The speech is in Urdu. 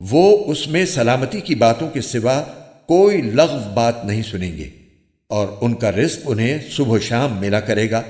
وہ اس میں سلامتی کی باتوں کے سوا کوئی لغو بات نہیں سنیں گے اور ان کا رزق انہیں صبح و شام ملا کرے گا۔